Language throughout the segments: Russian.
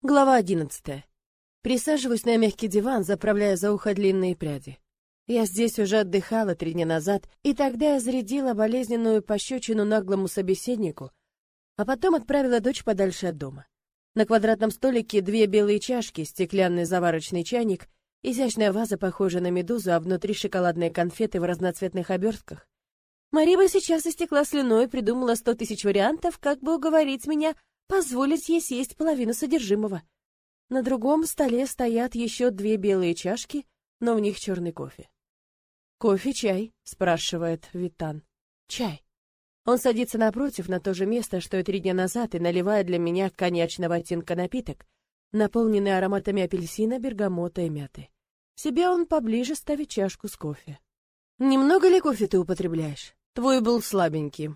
Глава одиннадцатая. Присаживаюсь на мягкий диван, заправляя за ухо длинные пряди. Я здесь уже отдыхала три дня назад, и тогда я зарядила болезненную пощечину наглому собеседнику, а потом отправила дочь подальше от дома. На квадратном столике две белые чашки, стеклянный заварочный чайник, изящная ваза, похожая на медузу, а внутри шоколадные конфеты в разноцветных обертках. Мари бы сейчас истекла слюной и придумала сто тысяч вариантов, как бы уговорить меня позволить ей съесть половину содержимого. На другом столе стоят еще две белые чашки, но в них черный кофе. «Кофе, чай?» — спрашивает Витан. «Чай». Он садится напротив, на то же место, что и три дня назад, и наливает для меня коньячного оттенка напиток, наполненный ароматами апельсина, бергамота и мяты. Себе он поближе ставит чашку с кофе. «Немного ли кофе ты употребляешь? Твой был слабенький».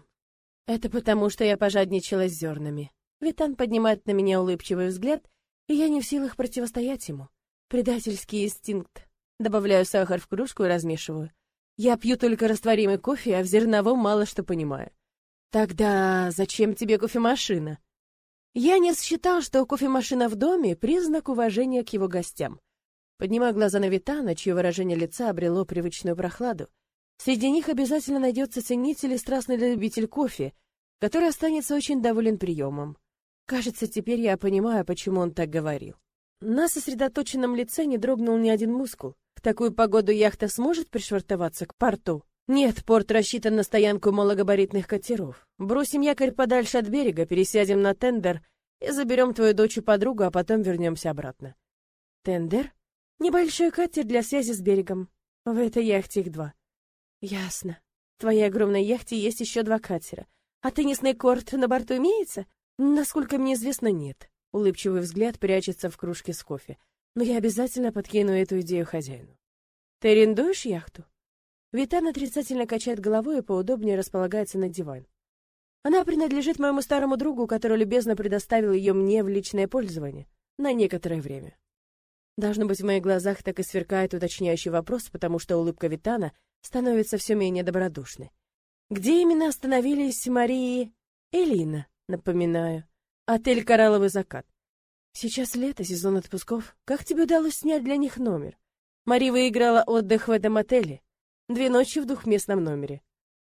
«Это потому, что я пожадничала с зернами. Витан поднимает на меня улыбчивый взгляд, и я не в силах противостоять ему. Предательский инстинкт. Добавляю сахар в кружку и размешиваю. Я пью только растворимый кофе, а в зерновом мало что понимаю. Тогда зачем тебе кофемашина? Я не считал, что кофемашина в доме — признак уважения к его гостям. Поднимаю глаза на Витана, чье выражение лица обрело привычную прохладу. Среди них обязательно найдется ценитель и страстный любитель кофе, который останется очень доволен приемом. Кажется, теперь я понимаю, почему он так говорил. На сосредоточенном лице не дрогнул ни один мускул. В такую погоду яхта сможет пришвартоваться к порту? Нет, порт рассчитан на стоянку малогабаритных катеров. Бросим якорь подальше от берега, пересядем на тендер и заберем твою дочь и подругу, а потом вернемся обратно. Тендер? Небольшой катер для связи с берегом. В этой яхте их два. Ясно. В твоей огромной яхте есть еще два катера. А теннисный корт на борту имеется? Насколько мне известно, нет. Улыбчивый взгляд прячется в кружке с кофе. Но я обязательно подкину эту идею хозяину. Ты арендуешь яхту? Витан отрицательно качает головой и поудобнее располагается на диван. Она принадлежит моему старому другу, который любезно предоставил ее мне в личное пользование на некоторое время. Должно быть, в моих глазах так и сверкает уточняющий вопрос, потому что улыбка Витана становится все менее добродушной. Где именно остановились Марии и Лина? Напоминаю. Отель «Коралловый закат». Сейчас лето, сезон отпусков. Как тебе удалось снять для них номер? Мари выиграла отдых в этом отеле. Две ночи в двухместном номере.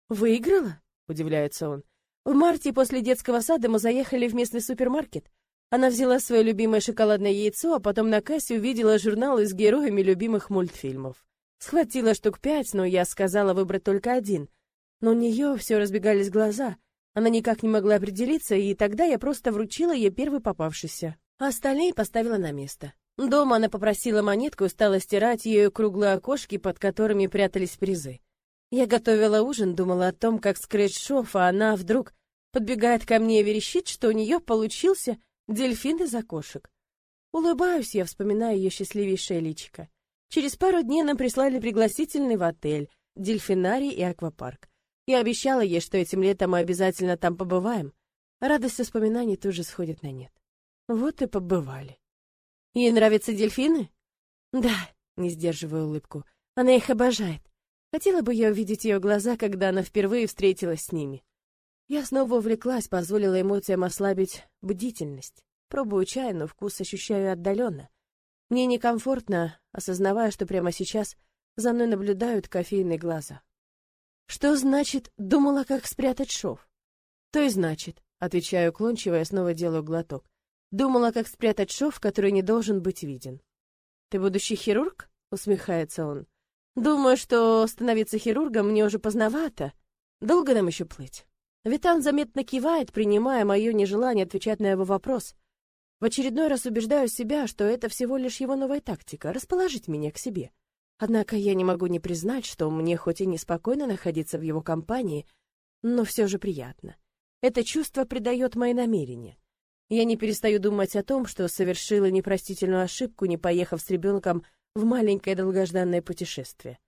Выиграла? Удивляется он. В марте после детского сада мы заехали в местный супермаркет. Она взяла свое любимое шоколадное яйцо, а потом на кассе увидела журналы с героями любимых мультфильмов. Схватила штук пять, но я сказала выбрать только один. Но у нее все разбегались глаза — она никак не могла определиться, и тогда я просто вручила ей первый попавшийся. А остальные поставила на место. Дома она попросила монетку и стала стирать ее круглые окошки, под которыми прятались призы. Я готовила ужин, думала о том, как скрыть шов, а она вдруг подбегает ко мне и верещит, что у нее получился дельфин из окошек. Улыбаюсь я, вспоминая ее счастливейшее личико. Через пару дней нам прислали пригласительный в отель, дельфинарий и аквапарк. Я обещала ей, что этим летом мы обязательно там побываем. Радость воспоминаний тут же сходит на нет. Вот и побывали. Ей нравятся дельфины? Да, не сдерживая улыбку. Она их обожает. Хотела бы я увидеть ее глаза, когда она впервые встретилась с ними. Я снова увлеклась, позволила эмоциям ослабить бдительность. Пробую чай, но вкус ощущаю отдаленно. Мне некомфортно, осознавая, что прямо сейчас за мной наблюдают кофейные глаза. Что значит «думала, как спрятать шов»? То и значит, отвечаю уклончиво и снова делаю глоток. Думала, как спрятать шов, который не должен быть виден. Ты будущий хирург? Усмехается он. Думаю, что становиться хирургом мне уже поздновато. Долго нам еще плыть? Витан заметно кивает, принимая мое нежелание отвечать на его вопрос. В очередной раз убеждаю себя, что это всего лишь его новая тактика — расположить меня к себе. Однако я не могу не признать, что мне хоть и неспокойно находиться в его компании, но все же приятно. Это чувство придает мои намерения. Я не перестаю думать о том, что совершила непростительную ошибку, не поехав с ребенком в маленькое долгожданное путешествие.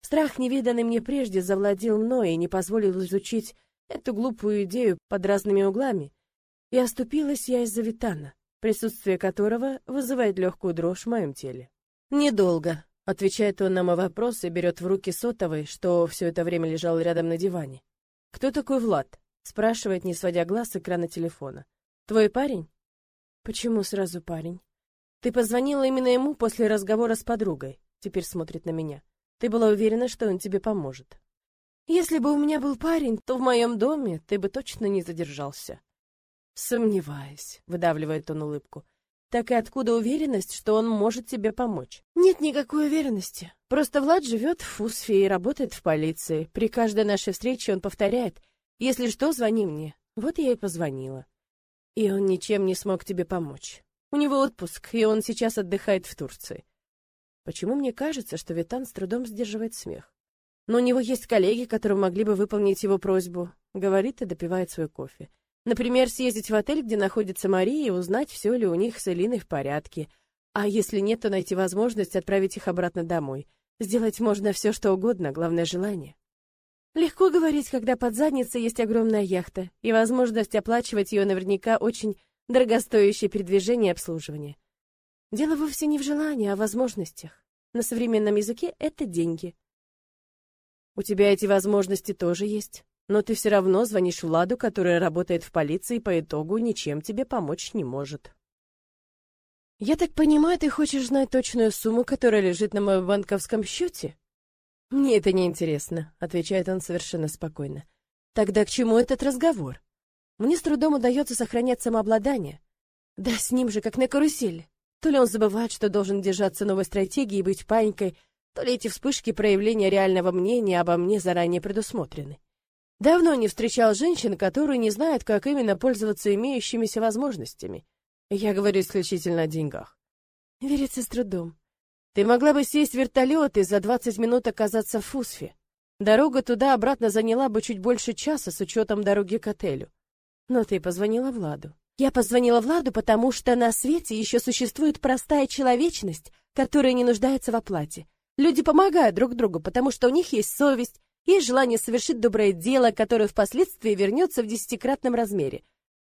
Страх, невиданный мне прежде, завладел мной и не позволил изучить эту глупую идею под разными углами. И оступилась я из-за Витана, присутствие которого вызывает легкую дрожь в моем теле. Недолго, Отвечает он на мой вопрос и берет в руки сотовый, что все это время лежал рядом на диване. «Кто такой Влад?» — спрашивает, не сводя глаз с экрана телефона. «Твой парень?» Почему сразу парень? Ты позвонила именно ему после разговора с подругой. Теперь смотрит на меня. Ты была уверена, что он тебе поможет. Если бы у меня был парень, то в моем доме ты бы точно не задержался. Сомневаюсь, выдавливает он улыбку. Так и откуда уверенность, что он может тебе помочь? Нет никакой уверенности. Просто Влад живет в Фусфе и работает в полиции. При каждой нашей встрече он повторяет: "Если что, звони мне". Вот я и позвонила. И он ничем не смог тебе помочь. У него отпуск, и он сейчас отдыхает в Турции. Почему мне кажется, что Витан с трудом сдерживает смех? Но у него есть коллеги, которые могли бы выполнить его просьбу, говорит и допивает свой кофе. Например, съездить в отель, где находится Мария, и узнать, все ли у них с Элиной в порядке. А если нет, то найти возможность отправить их обратно домой. Сделать можно все, что угодно, главное желание. Легко говорить, когда под задницей есть огромная яхта, и возможность оплачивать ее наверняка очень дорогостоящее передвижение и обслуживание. Дело вовсе не в желании, а в возможностях. На современном языке это деньги. У тебя эти возможности тоже есть. Но ты все равно звонишь Владу, который работает в полиции, и по итогу ничем тебе помочь не может. Я так понимаю, ты хочешь знать точную сумму, которая лежит на моем банковском счете? Мне это не интересно, отвечает он совершенно спокойно. Тогда к чему этот разговор? Мне с трудом удается сохранять самообладание. Да с ним же как на карусели. То ли он забывает, что должен держаться новой стратегии и быть паникой, то ли эти вспышки проявления реального мнения обо мне заранее предусмотрены. Давно не встречал женщин, которые не знают, как именно пользоваться имеющимися возможностями. Я говорю исключительно о деньгах. Верится с трудом. Ты могла бы сесть в вертолет и за 20 минут оказаться в Фусфе. Дорога туда-обратно заняла бы чуть больше часа с учетом дороги к отелю. Но ты позвонила Владу. Я позвонила Владу, потому что на свете еще существует простая человечность, которая не нуждается в оплате. Люди помогают друг другу, потому что у них есть совесть, есть желание совершить доброе дело, которое впоследствии вернется в десятикратном размере.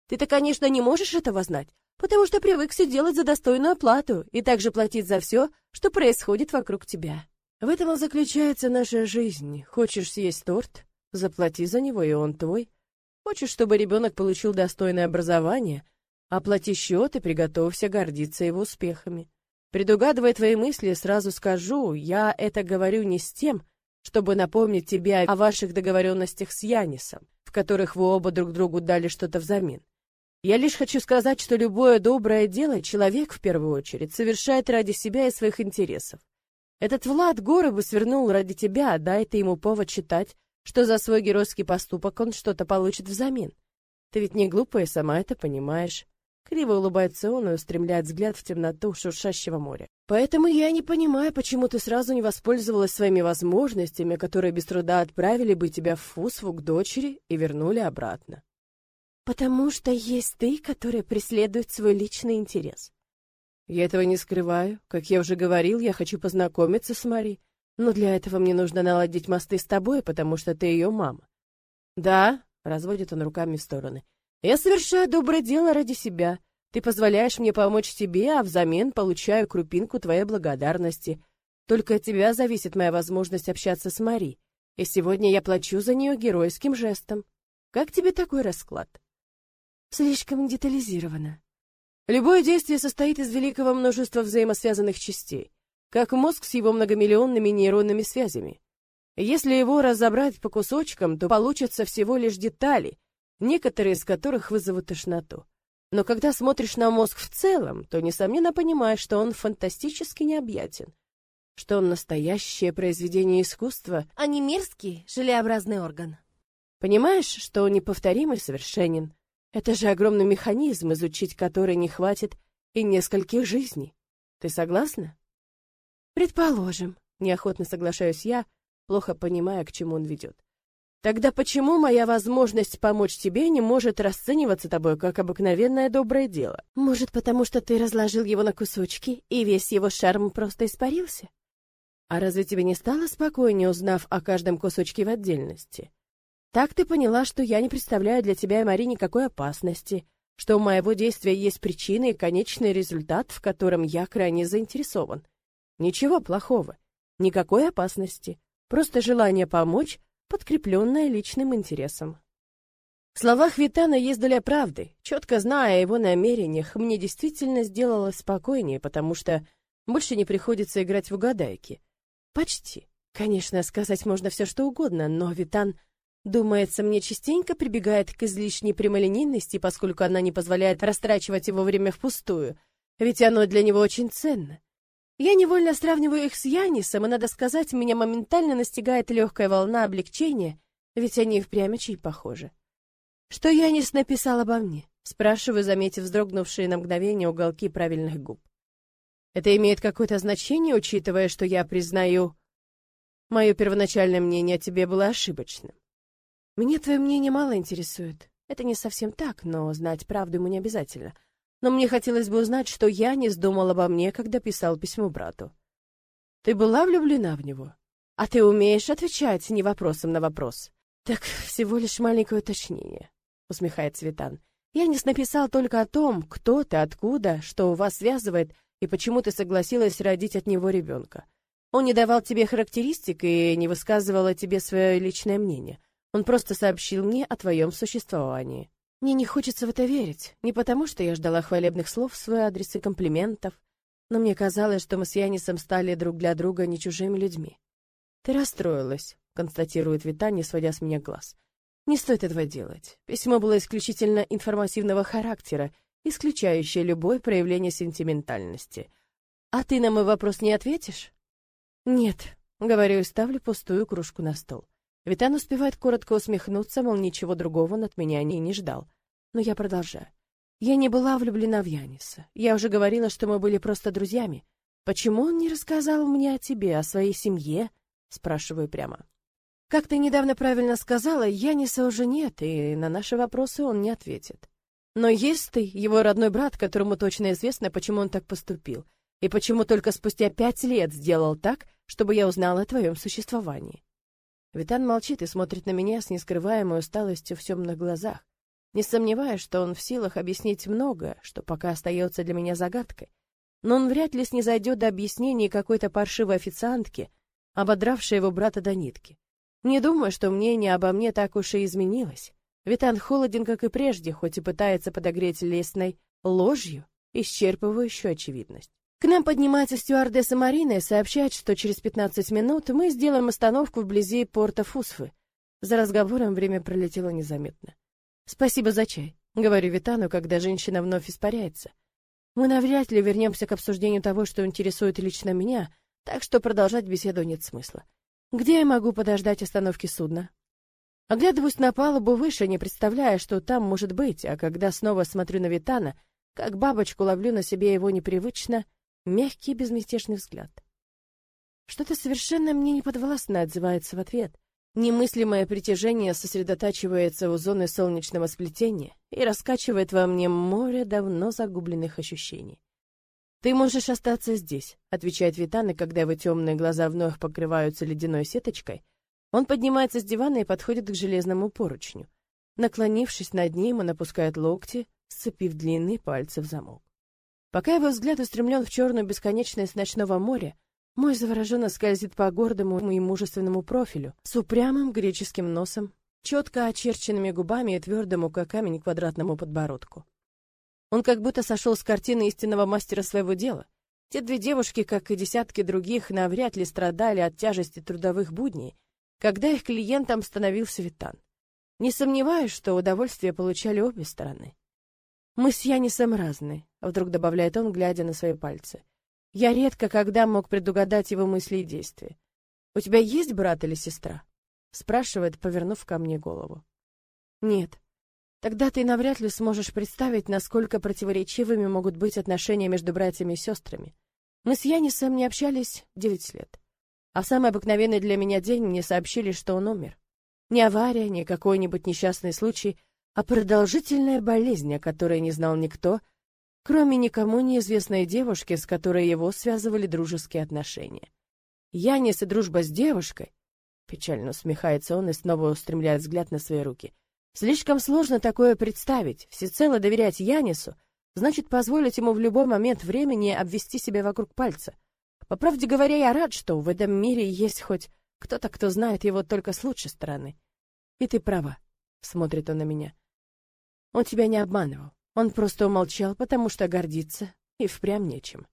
Ты-то, конечно, не можешь этого знать, потому что привык все делать за достойную оплату и также платить за все, что происходит вокруг тебя. В этом и заключается наша жизнь. Хочешь съесть торт? Заплати за него, и он твой. Хочешь, чтобы ребенок получил достойное образование? Оплати счет и приготовься гордиться его успехами. Предугадывая твои мысли, сразу скажу, я это говорю не с тем, чтобы напомнить тебе о ваших договоренностях с Янисом, в которых вы оба друг другу дали что-то взамен. Я лишь хочу сказать, что любое доброе дело человек, в первую очередь, совершает ради себя и своих интересов. Этот Влад горы бы свернул ради тебя, дай ты ему повод считать, что за свой геройский поступок он что-то получит взамен. Ты ведь не глупая, сама это понимаешь. Криво улыбается он и устремляет взгляд в темноту шуршащего моря. Поэтому я не понимаю, почему ты сразу не воспользовалась своими возможностями, которые без труда отправили бы тебя в Фусву к дочери и вернули обратно. Потому что есть ты, который преследует свой личный интерес. Я этого не скрываю. Как я уже говорил, я хочу познакомиться с Мари, но для этого мне нужно наладить мосты с тобой, потому что ты ее мама. Да, разводит он руками в стороны. Я совершаю доброе дело ради себя. Ты позволяешь мне помочь тебе, а взамен получаю крупинку твоей благодарности. Только от тебя зависит моя возможность общаться с Мари, и сегодня я плачу за нее геройским жестом. Как тебе такой расклад? Слишком детализировано. Любое действие состоит из великого множества взаимосвязанных частей, как мозг с его многомиллионными нейронными связями. Если его разобрать по кусочкам, то получатся всего лишь детали, некоторые из которых вызовут тошноту. Но когда смотришь на мозг в целом, то, несомненно, понимаешь, что он фантастически необъятен, что он настоящее произведение искусства, а не мерзкий желеобразный орган. Понимаешь, что он неповторим и совершенен. Это же огромный механизм, изучить который не хватит и нескольких жизней. Ты согласна? Предположим, неохотно соглашаюсь я, плохо понимая, к чему он ведет. Тогда почему моя возможность помочь тебе не может расцениваться тобой как обыкновенное доброе дело? Может, потому что ты разложил его на кусочки, и весь его шарм просто испарился? А разве тебе не стало спокойнее, узнав о каждом кусочке в отдельности? Так ты поняла, что я не представляю для тебя и Мари никакой опасности, что у моего действия есть причина и конечный результат, в котором я крайне заинтересован. Ничего плохого, никакой опасности, просто желание помочь подкрепленная личным интересом. В словах Витана есть доля правды. Четко зная о его намерениях, мне действительно сделалось спокойнее, потому что больше не приходится играть в угадайки. Почти. Конечно, сказать можно все что угодно, но Витан, думается, мне частенько прибегает к излишней прямолинейности, поскольку она не позволяет растрачивать его время впустую, ведь оно для него очень ценно. Я невольно сравниваю их с Янисом, и, надо сказать, меня моментально настигает легкая волна облегчения, ведь они впрямь очень похожи. Что Янис написал обо мне? Спрашиваю, заметив вздрогнувшие на мгновение уголки правильных губ. Это имеет какое-то значение, учитывая, что я признаю... Мое первоначальное мнение о тебе было ошибочным. Мне твое мнение мало интересует. Это не совсем так, но знать правду ему не обязательно. Но мне хотелось бы узнать, что Янис думал обо мне, когда писал письмо брату. Ты была влюблена в него? А ты умеешь отвечать не вопросом на вопрос. Так всего лишь маленькое уточнение усмехается Светан. Янис написал только о том, кто ты, откуда, что у вас связывает и почему ты согласилась родить от него ребенка. Он не давал тебе характеристик и не высказывал о тебе свое личное мнение. Он просто сообщил мне о твоем существовании. Мне не хочется в это верить, не потому что я ждала хвалебных слов в свой адрес и комплиментов, но мне казалось, что мы с Янисом стали друг для друга не чужими людьми. Ты расстроилась, констатирует Вита, не сводя с меня глаз. Не стоит этого делать. Письмо было исключительно информативного характера, исключающее любое проявление сентиментальности. А ты на мой вопрос не ответишь? Нет, говорю и ставлю пустую кружку на стол. Витан успевает коротко усмехнуться, мол, ничего другого он от меня не, не ждал. Но я продолжаю. Я не была влюблена в Яниса. Я уже говорила, что мы были просто друзьями. Почему он не рассказал мне о тебе, о своей семье? Спрашиваю прямо. Как ты недавно правильно сказала, Яниса уже нет, и на наши вопросы он не ответит. Но есть ты, его родной брат, которому точно известно, почему он так поступил, и почему только спустя пять лет сделал так, чтобы я узнала о твоем существовании. Витан молчит и смотрит на меня с нескрываемой усталостью в темных глазах, не сомневаясь, что он в силах объяснить многое, что пока остается для меня загадкой. Но он вряд ли снизойдет до объяснений какой-то паршивой официантки, ободравшей его брата до нитки. Не думаю, что мнение обо мне так уж и изменилось. Витан холоден, как и прежде, хоть и пытается подогреть лесной ложью, исчерпывающую очевидность. К нам поднимается стюардесса Марина и сообщает, что через 15 минут мы сделаем остановку вблизи порта Фусфы. За разговором время пролетело незаметно. «Спасибо за чай», — говорю Витану, когда женщина вновь испаряется. Мы навряд ли вернемся к обсуждению того, что интересует лично меня, так что продолжать беседу нет смысла. Где я могу подождать остановки судна? Оглядываюсь на палубу выше, не представляя, что там может быть, а когда снова смотрю на Витана, как бабочку ловлю на себе его непривычно мягкий безмятежный взгляд. Что-то совершенно мне неподвластно отзывается в ответ. Немыслимое притяжение сосредотачивается у зоны солнечного сплетения и раскачивает во мне море давно загубленных ощущений. «Ты можешь остаться здесь», — отвечает Витан, когда его темные глаза вновь покрываются ледяной сеточкой, он поднимается с дивана и подходит к железному поручню. Наклонившись над ним, он опускает локти, сцепив длинные пальцы в замок. Пока его взгляд устремлен в черную бесконечность ночного моря, мой завороженно скользит по гордому и мужественному профилю с упрямым греческим носом, четко очерченными губами и твердому, как камень, квадратному подбородку. Он как будто сошел с картины истинного мастера своего дела. Те две девушки, как и десятки других, навряд ли страдали от тяжести трудовых будней, когда их клиентом становился Витан. Не сомневаюсь, что удовольствие получали обе стороны. Мы с Янисом разные, вдруг добавляет он, глядя на свои пальцы. Я редко когда мог предугадать его мысли и действия. У тебя есть брат или сестра? спрашивает, повернув ко мне голову. Нет. Тогда ты навряд ли сможешь представить, насколько противоречивыми могут быть отношения между братьями и сестрами. Мы с Янисом не общались девять лет. А в самый обыкновенный для меня день мне сообщили, что он умер. Не авария, не какой-нибудь несчастный случай, а продолжительная болезнь, о которой не знал никто, кроме никому неизвестной девушки, с которой его связывали дружеские отношения. Янис и дружба с девушкой... Печально усмехается он и снова устремляет взгляд на свои руки — Слишком сложно такое представить. Всецело доверять Янису значит позволить ему в любой момент времени обвести себя вокруг пальца. По правде говоря, я рад, что в этом мире есть хоть кто-то, кто знает его только с лучшей стороны. И ты права, смотрит он на меня. Он тебя не обманывал. Он просто умолчал, потому что гордится и впрямь нечем.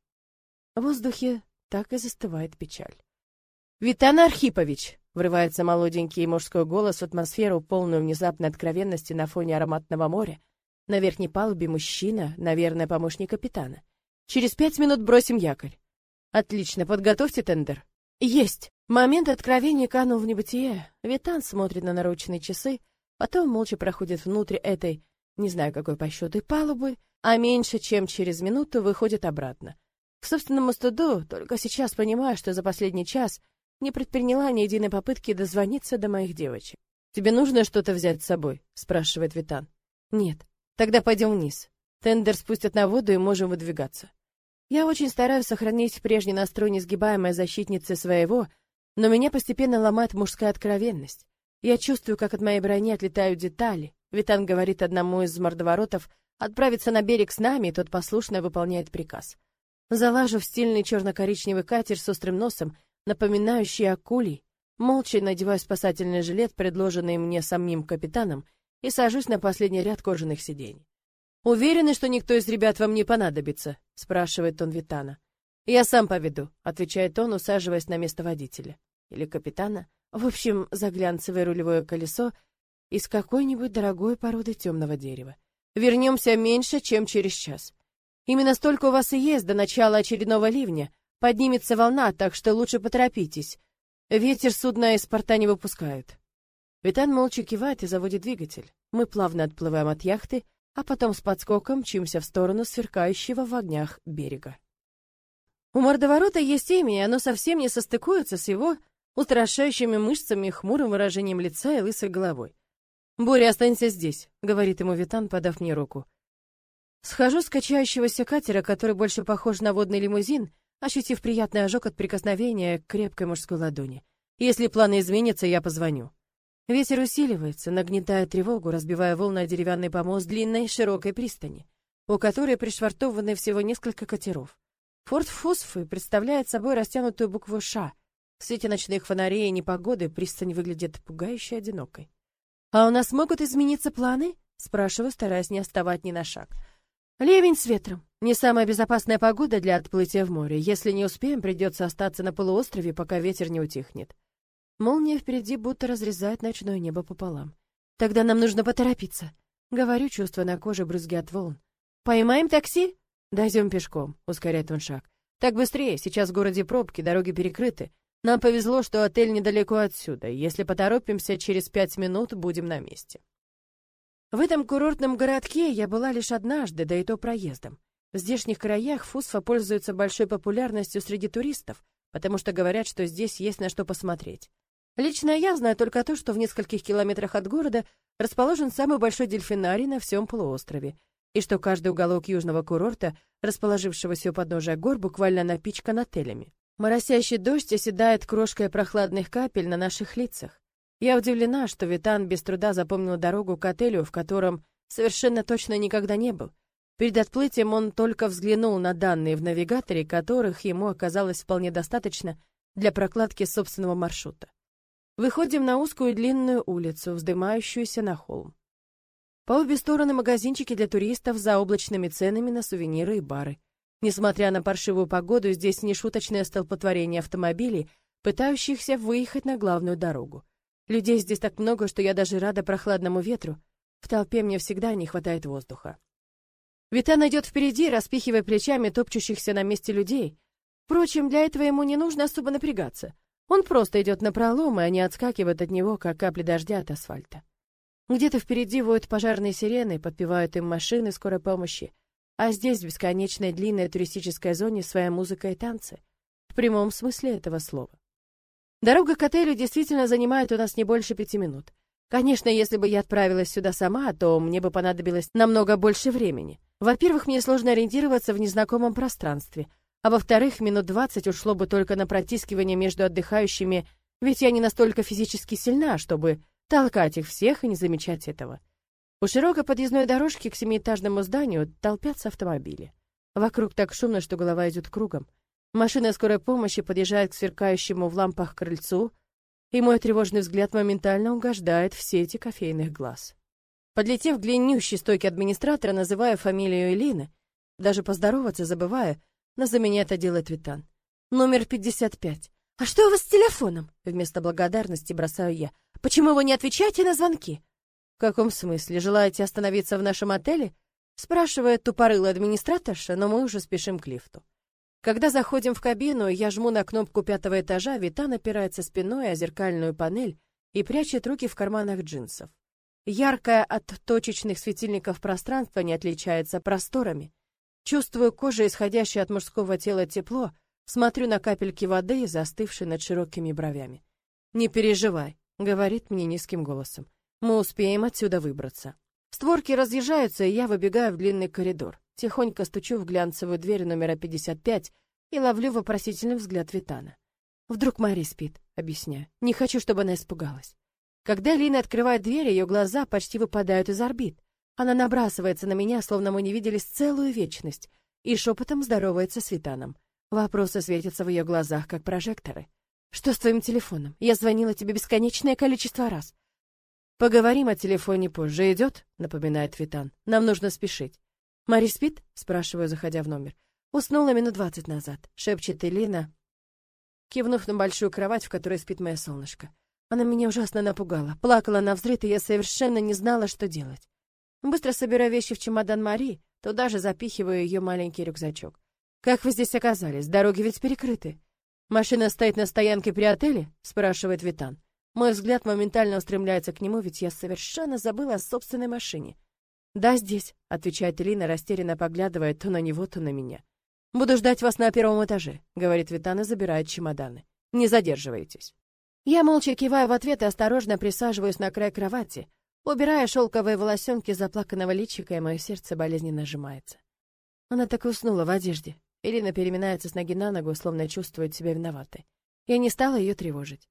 В воздухе так и застывает печаль. «Витан Архипович!» — врывается молоденький мужской голос в атмосферу, полную внезапной откровенности на фоне ароматного моря. На верхней палубе мужчина, наверное, помощник капитана. «Через пять минут бросим якорь». «Отлично, подготовьте тендер». «Есть!» Момент откровения канул в небытие. Витан смотрит на наручные часы, потом молча проходит внутрь этой, не знаю какой по счету, палубы, а меньше чем через минуту выходит обратно. К собственному студу только сейчас понимаю, что за последний час не предприняла ни единой попытки дозвониться до моих девочек. «Тебе нужно что-то взять с собой?» — спрашивает Витан. «Нет. Тогда пойдем вниз. Тендер спустят на воду и можем выдвигаться». Я очень стараюсь сохранить прежний настрой несгибаемой защитницы своего — но меня постепенно ломает мужская откровенность. Я чувствую, как от моей брони отлетают детали. Витан говорит одному из мордоворотов отправиться на берег с нами, и тот послушно выполняет приказ. Залажу в стильный черно-коричневый катер с острым носом, напоминающий акулий, молча надеваю спасательный жилет, предложенный мне самим капитаном, и сажусь на последний ряд кожаных сидений. «Уверены, что никто из ребят вам не понадобится?» — спрашивает он Витана. «Я сам поведу», — отвечает он, усаживаясь на место водителя. Или капитана. В общем, заглянцевое рулевое колесо из какой-нибудь дорогой породы темного дерева. Вернемся меньше, чем через час. Именно столько у вас и есть до начала очередного ливня. Поднимется волна, так что лучше поторопитесь. Ветер судна из порта не выпускают. Витан молча кивает и заводит двигатель. Мы плавно отплываем от яхты, а потом с подскоком мчимся в сторону сверкающего в огнях берега. У мордоворота есть имя, и оно совсем не состыкуется с его устрашающими мышцами, хмурым выражением лица и лысой головой. «Боря, останься здесь», — говорит ему Витан, подав мне руку. Схожу с качающегося катера, который больше похож на водный лимузин, ощутив приятный ожог от прикосновения к крепкой мужской ладони. Если планы изменятся, я позвоню. Ветер усиливается, нагнетая тревогу, разбивая волны о деревянный помост длинной широкой пристани, у которой пришвартованы всего несколько катеров. Форт Фосфы представляет собой растянутую букву «Ш». В свете ночных фонарей и непогоды пристань выглядит пугающе одинокой. «А у нас могут измениться планы?» — спрашиваю, стараясь не отставать ни на шаг. «Ливень с ветром. Не самая безопасная погода для отплытия в море. Если не успеем, придется остаться на полуострове, пока ветер не утихнет». Молния впереди будто разрезает ночное небо пополам. «Тогда нам нужно поторопиться», — говорю, чувствуя на коже брызги от волн. «Поймаем такси?» «Дойдем пешком», — ускоряет он шаг. «Так быстрее, сейчас в городе пробки, дороги перекрыты. Нам повезло, что отель недалеко отсюда. Если поторопимся, через пять минут будем на месте». В этом курортном городке я была лишь однажды, да и то проездом. В здешних краях Фусфа пользуется большой популярностью среди туристов, потому что говорят, что здесь есть на что посмотреть. Лично я знаю только то, что в нескольких километрах от города расположен самый большой дельфинарий на всем полуострове — и что каждый уголок южного курорта, расположившегося у подножия гор, буквально напичкан отелями. Моросящий дождь оседает крошкой прохладных капель на наших лицах. Я удивлена, что Витан без труда запомнил дорогу к отелю, в котором совершенно точно никогда не был. Перед отплытием он только взглянул на данные в навигаторе, которых ему оказалось вполне достаточно для прокладки собственного маршрута. Выходим на узкую длинную улицу, вздымающуюся на холм. По обе стороны магазинчики для туристов за облачными ценами на сувениры и бары. Несмотря на паршивую погоду, здесь нешуточное столпотворение автомобилей, пытающихся выехать на главную дорогу. Людей здесь так много, что я даже рада прохладному ветру. В толпе мне всегда не хватает воздуха. Витан идет впереди, распихивая плечами топчущихся на месте людей. Впрочем, для этого ему не нужно особо напрягаться. Он просто идет на пролом, и они отскакивают от него, как капли дождя от асфальта. Где-то впереди воют пожарные сирены, подпевают им машины скорой помощи. А здесь, в бесконечной длинной туристической зоне, своя музыка и танцы. В прямом смысле этого слова. Дорога к отелю действительно занимает у нас не больше пяти минут. Конечно, если бы я отправилась сюда сама, то мне бы понадобилось намного больше времени. Во-первых, мне сложно ориентироваться в незнакомом пространстве, а во-вторых, минут двадцать ушло бы только на протискивание между отдыхающими, ведь я не настолько физически сильна, чтобы толкать их всех и не замечать этого. У широкой подъездной дорожки к семиэтажному зданию толпятся автомобили. Вокруг так шумно, что голова идет кругом. Машина скорой помощи подъезжает к сверкающему в лампах крыльцу, и мой тревожный взгляд моментально угождает в сети кофейных глаз. Подлетев к длиннющей стойке администратора, называя фамилию Элины, даже поздороваться забывая, но за меня это делает Витан. Номер 55. «А что у вас с телефоном?» Вместо благодарности бросаю я. «Почему вы не отвечаете на звонки?» «В каком смысле? Желаете остановиться в нашем отеле?» Спрашивает тупорылый администраторша, но мы уже спешим к лифту. Когда заходим в кабину, я жму на кнопку пятого этажа, Витан опирается спиной о зеркальную панель и прячет руки в карманах джинсов. Яркое от точечных светильников пространство не отличается просторами. Чувствую кожей исходящее от мужского тела тепло, смотрю на капельки воды, застывшие над широкими бровями. «Не переживай», — говорит мне низким голосом. «Мы успеем отсюда выбраться». Створки разъезжаются, и я выбегаю в длинный коридор. Тихонько стучу в глянцевую дверь номера 55 и ловлю вопросительный взгляд Витана. Вдруг Мари спит, объясняю. Не хочу, чтобы она испугалась. Когда Лина открывает дверь, ее глаза почти выпадают из орбит. Она набрасывается на меня, словно мы не виделись целую вечность, и шепотом здоровается с Витаном. Вопросы светятся в ее глазах, как прожекторы. «Что с твоим телефоном? Я звонила тебе бесконечное количество раз». «Поговорим о телефоне позже. Идет?» — напоминает Витан. «Нам нужно спешить». «Мари спит?» — спрашиваю, заходя в номер. «Уснула минут двадцать назад», — шепчет Элина, кивнув на большую кровать, в которой спит моя солнышко. Она меня ужасно напугала. Плакала на и я совершенно не знала, что делать. Быстро собираю вещи в чемодан Мари, туда же запихиваю ее маленький рюкзачок. «Как вы здесь оказались? Дороги ведь перекрыты». «Машина стоит на стоянке при отеле?» — спрашивает Витан. Мой взгляд моментально устремляется к нему, ведь я совершенно забыла о собственной машине. «Да, здесь», — отвечает Элина, растерянно поглядывая то на него, то на меня. «Буду ждать вас на первом этаже», — говорит Витан и забирает чемоданы. «Не задерживайтесь». Я молча киваю в ответ и осторожно присаживаюсь на край кровати, убирая шелковые волосенки заплаканного личика, и мое сердце болезненно сжимается. Она так и уснула в одежде. Ирина переминается с ноги на ногу, словно чувствует себя виноватой. Я не стала ее тревожить.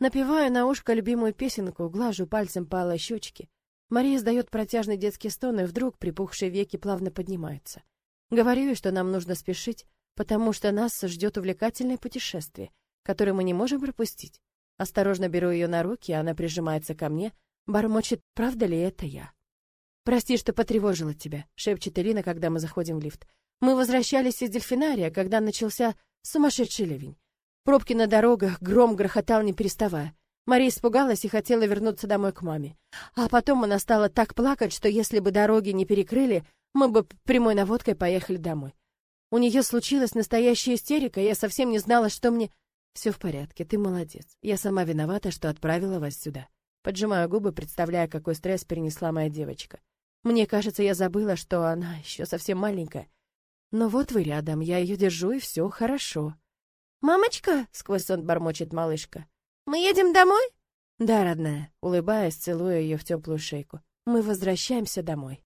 Напеваю на ушко любимую песенку, глажу пальцем по алой щечке. Мария издает протяжный детский стон, и вдруг припухшие веки плавно поднимаются. Говорю ей, что нам нужно спешить, потому что нас ждет увлекательное путешествие, которое мы не можем пропустить. Осторожно беру ее на руки, она прижимается ко мне, бормочет, правда ли это я. «Прости, что потревожила тебя», — шепчет Ирина, когда мы заходим в лифт. «Мы возвращались из дельфинария, когда начался сумасшедший ливень. Пробки на дорогах, гром грохотал не переставая. Мария испугалась и хотела вернуться домой к маме. А потом она стала так плакать, что если бы дороги не перекрыли, мы бы прямой наводкой поехали домой. У нее случилась настоящая истерика, я совсем не знала, что мне... Все в порядке, ты молодец. Я сама виновата, что отправила вас сюда. Поджимаю губы, представляя, какой стресс перенесла моя девочка. Мне кажется, я забыла, что она еще совсем маленькая. Но вот вы рядом, я ее держу, и все хорошо. «Мамочка!» — сквозь сон бормочет малышка. «Мы едем домой?» «Да, родная», — улыбаясь, целуя ее в теплую шейку. «Мы возвращаемся домой».